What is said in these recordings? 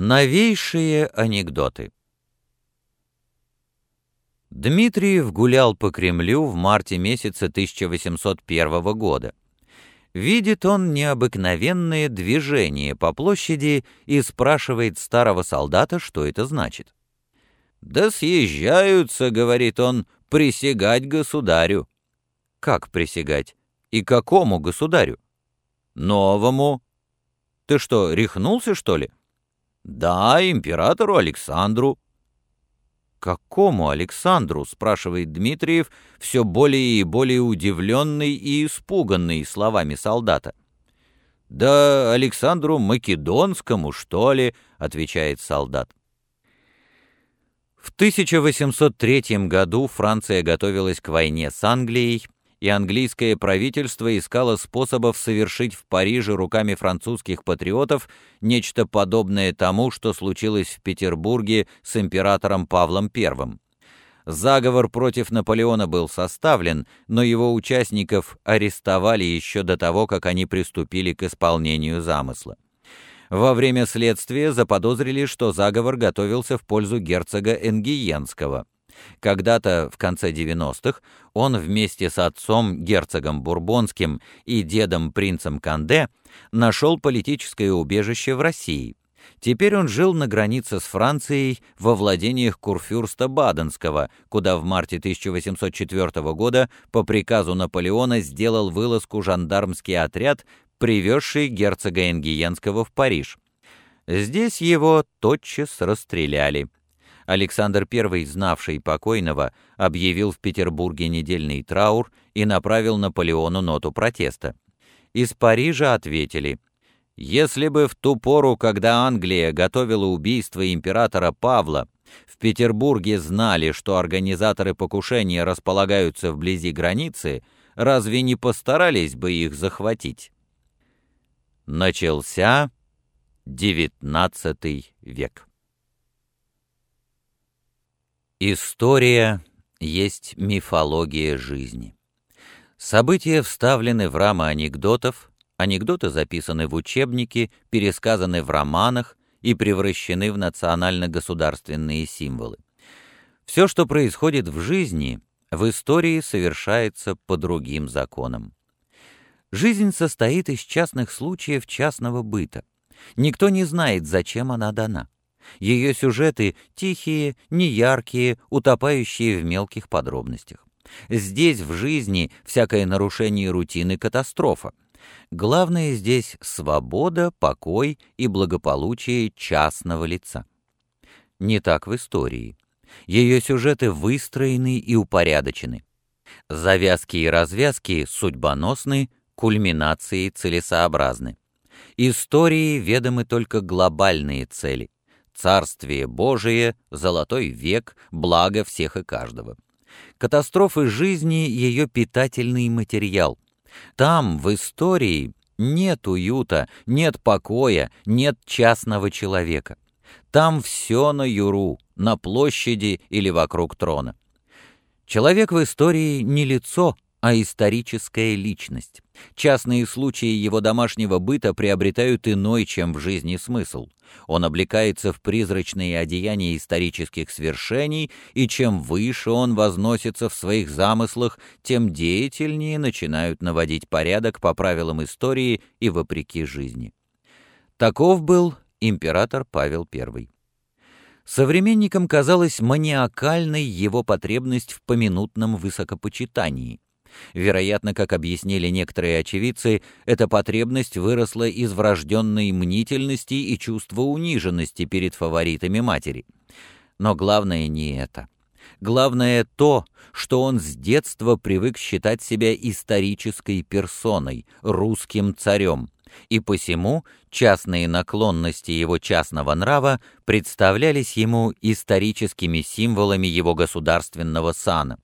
Новейшие анекдоты Дмитриев гулял по Кремлю в марте месяца 1801 года. Видит он необыкновенное движение по площади и спрашивает старого солдата, что это значит. «Да съезжаются, — говорит он, — присягать государю». «Как присягать? И какому государю?» «Новому». «Ты что, рехнулся, что ли?» «Да, императору Александру». «Какому Александру?» — спрашивает Дмитриев, все более и более удивленный и испуганный словами солдата. «Да Александру Македонскому, что ли?» — отвечает солдат. В 1803 году Франция готовилась к войне с Англией, и английское правительство искало способов совершить в Париже руками французских патриотов нечто подобное тому, что случилось в Петербурге с императором Павлом I. Заговор против Наполеона был составлен, но его участников арестовали еще до того, как они приступили к исполнению замысла. Во время следствия заподозрили, что заговор готовился в пользу герцога Энгиенского – когда-то в конце 90-х он вместе с отцом, герцогом Бурбонским и дедом, принцем Канде, нашел политическое убежище в России. Теперь он жил на границе с Францией во владениях Курфюрста Баденского, куда в марте 1804 года по приказу Наполеона сделал вылазку жандармский отряд, привезший герцога Энгиенского в Париж. Здесь его тотчас расстреляли. Александр I, знавший покойного, объявил в Петербурге недельный траур и направил Наполеону ноту протеста. Из Парижа ответили, «Если бы в ту пору, когда Англия готовила убийство императора Павла, в Петербурге знали, что организаторы покушения располагаются вблизи границы, разве не постарались бы их захватить?» Начался XIX век. История есть мифология жизни. События вставлены в рамы анекдотов, анекдоты записаны в учебники, пересказаны в романах и превращены в национально-государственные символы. Все, что происходит в жизни, в истории совершается по другим законам. Жизнь состоит из частных случаев частного быта. Никто не знает, зачем она дана. Ее сюжеты тихие, неяркие, утопающие в мелких подробностях. Здесь в жизни всякое нарушение рутины — катастрофа. Главное здесь свобода, покой и благополучие частного лица. Не так в истории. Ее сюжеты выстроены и упорядочены. Завязки и развязки судьбоносны, кульминации целесообразны. Истории ведомы только глобальные цели — Царствие Божие, Золотой век, благо всех и каждого. Катастрофы жизни — ее питательный материал. Там, в истории, нет уюта, нет покоя, нет частного человека. Там все на юру, на площади или вокруг трона. Человек в истории не лицо, а историческая личность. Частные случаи его домашнего быта приобретают иной, чем в жизни смысл. Он облекается в призрачные одеяния исторических свершений, и чем выше он возносится в своих замыслах, тем деятельнее начинают наводить порядок по правилам истории и вопреки жизни. Таков был император Павел I. Современникам казалась маниакальной его потребность в поминутном высокопочитании – Вероятно, как объяснили некоторые очевидцы, эта потребность выросла из врожденной мнительности и чувства униженности перед фаворитами матери. Но главное не это. Главное то, что он с детства привык считать себя исторической персоной, русским царем, и посему частные наклонности его частного нрава представлялись ему историческими символами его государственного сана.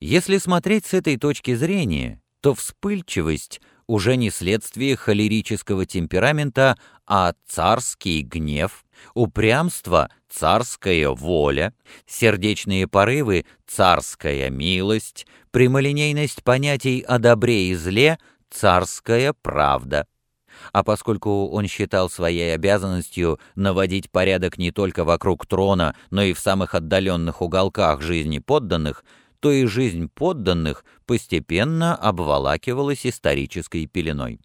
Если смотреть с этой точки зрения, то вспыльчивость уже не следствие холерического темперамента, а царский гнев, упрямство — царская воля, сердечные порывы — царская милость, прямолинейность понятий о добре и зле — царская правда. а поскольку он считал своей обязанностью наводить порядок не только вокруг трона, но и в самых отдаленных уголках жизни подданных, то и жизнь подданных постепенно обволакивалась исторической пеленой.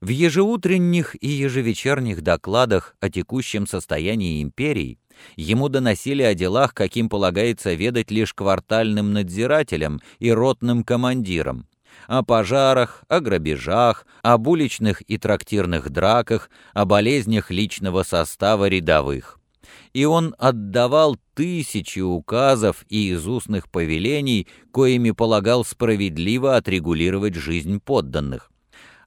В ежеутренних и ежевечерних докладах о текущем состоянии империи ему доносили о делах, каким полагается ведать лишь квартальным надзирателям и ротным командирам, о пожарах, о грабежах, об уличных и трактирных драках, о болезнях личного состава рядовых. И он отдавал тысячи указов и из устных повелений, коими полагал справедливо отрегулировать жизнь подданных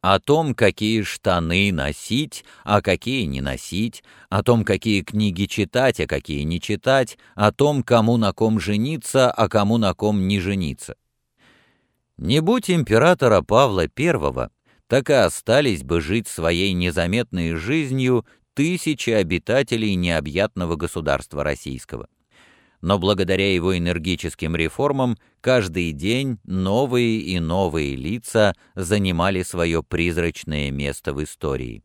о том, какие штаны носить, а какие не носить, о том, какие книги читать, а какие не читать, о том, кому на ком жениться, а кому на ком не жениться. Не будь императора Павла I, так и остались бы жить своей незаметной жизнью тысячи обитателей необъятного государства российского но благодаря его энергическим реформам каждый день новые и новые лица занимали свое призрачное место в истории.